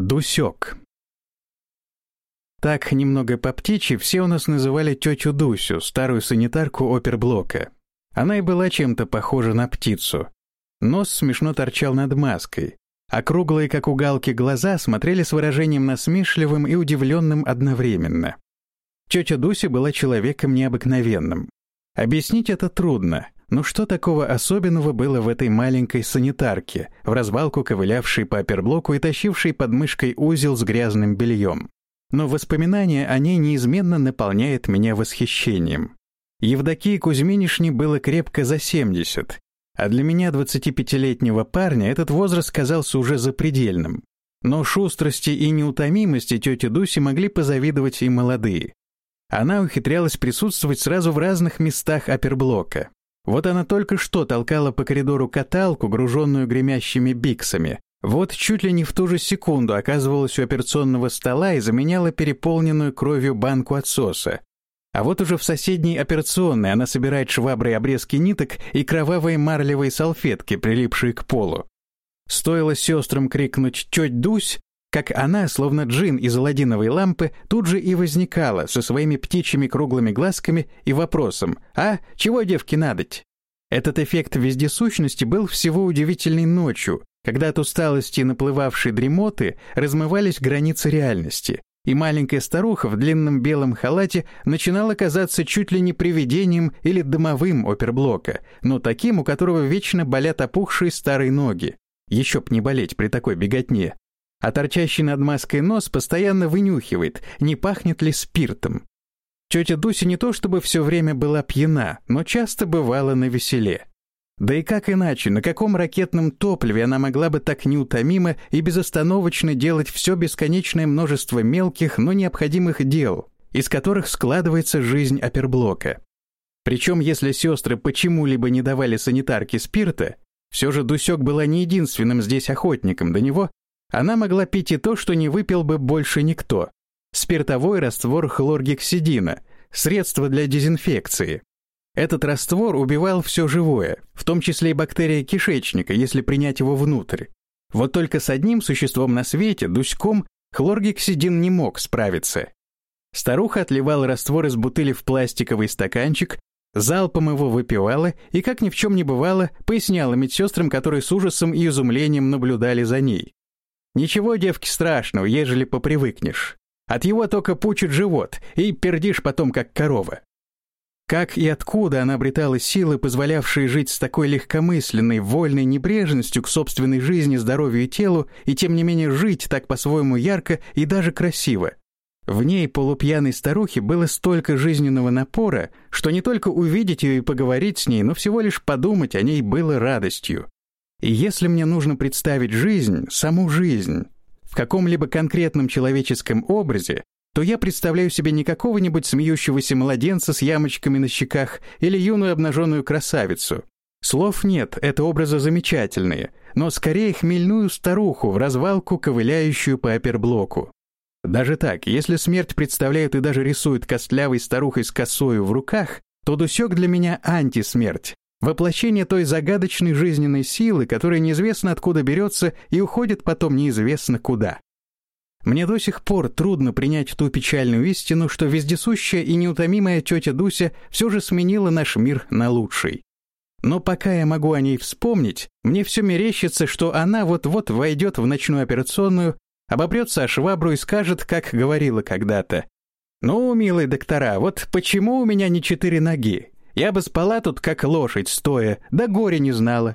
Дусек. Так, немного по птичьи, все у нас называли тетю Дусю, старую санитарку оперблока. Она и была чем-то похожа на птицу. Нос смешно торчал над маской, а круглые, как у галки, глаза смотрели с выражением насмешливым и удивленным одновременно. Тетя Дуся была человеком необыкновенным. Объяснить это трудно, но что такого особенного было в этой маленькой санитарке, в развалку ковылявшей по оперблоку и тащившей под мышкой узел с грязным бельем? Но воспоминание о ней неизменно наполняет меня восхищением. Евдокии Кузьминишне было крепко за 70, а для меня, 25-летнего парня, этот возраст казался уже запредельным. Но шустрости и неутомимости тети Дуси могли позавидовать и молодые. Она ухитрялась присутствовать сразу в разных местах оперблока. Вот она только что толкала по коридору каталку, груженную гремящими биксами. Вот чуть ли не в ту же секунду оказывалась у операционного стола и заменяла переполненную кровью банку отсоса. А вот уже в соседней операционной она собирает шваброй обрезки ниток и кровавые марлевые салфетки, прилипшие к полу. Стоило сестрам крикнуть «Теть Дусь!», как она, словно джин из аладдиновой лампы, тут же и возникала со своими птичьими круглыми глазками и вопросом «А, чего девки надоть?». Этот эффект вездесущности был всего удивительной ночью, когда от усталости и наплывавшей дремоты размывались границы реальности, и маленькая старуха в длинном белом халате начинала казаться чуть ли не привидением или домовым оперблока, но таким, у которого вечно болят опухшие старые ноги. Еще б не болеть при такой беготне а торчащий над маской нос постоянно вынюхивает, не пахнет ли спиртом. Тетя Дуся не то чтобы все время была пьяна, но часто бывала на веселе. Да и как иначе, на каком ракетном топливе она могла бы так неутомимо и безостановочно делать все бесконечное множество мелких, но необходимых дел, из которых складывается жизнь оперблока. Причем, если сестры почему-либо не давали санитарке спирта, все же Дусек была не единственным здесь охотником до него, она могла пить и то, что не выпил бы больше никто. Спиртовой раствор хлоргексидина, средство для дезинфекции. Этот раствор убивал все живое, в том числе и бактерии кишечника, если принять его внутрь. Вот только с одним существом на свете, дуськом, хлоргексидин не мог справиться. Старуха отливала раствор из бутыли в пластиковый стаканчик, залпом его выпивала и, как ни в чем не бывало, поясняла медсестрам, которые с ужасом и изумлением наблюдали за ней. Ничего, девки, страшного, ежели попривыкнешь. От его только пучит живот, и пердишь потом, как корова. Как и откуда она обретала силы, позволявшие жить с такой легкомысленной, вольной небрежностью к собственной жизни, здоровью и телу, и тем не менее жить так по-своему ярко и даже красиво? В ней, полупьяной старухе, было столько жизненного напора, что не только увидеть ее и поговорить с ней, но всего лишь подумать о ней было радостью. И если мне нужно представить жизнь, саму жизнь, в каком-либо конкретном человеческом образе, то я представляю себе не какого-нибудь смеющегося младенца с ямочками на щеках или юную обнаженную красавицу. Слов нет, это образы замечательные, но скорее хмельную старуху в развалку, ковыляющую по оперблоку. Даже так, если смерть представляют и даже рисуют костлявой старухой с косою в руках, то Дусек для меня антисмерть, Воплощение той загадочной жизненной силы, которая неизвестно откуда берется и уходит потом неизвестно куда. Мне до сих пор трудно принять ту печальную истину, что вездесущая и неутомимая тетя Дуся все же сменила наш мир на лучший. Но пока я могу о ней вспомнить, мне все мерещится, что она вот-вот войдет в ночную операционную, обопрется о швабру и скажет, как говорила когда-то. «Ну, милые доктора, вот почему у меня не четыре ноги? Я бы спала тут, как лошадь, стоя, да горе не знала.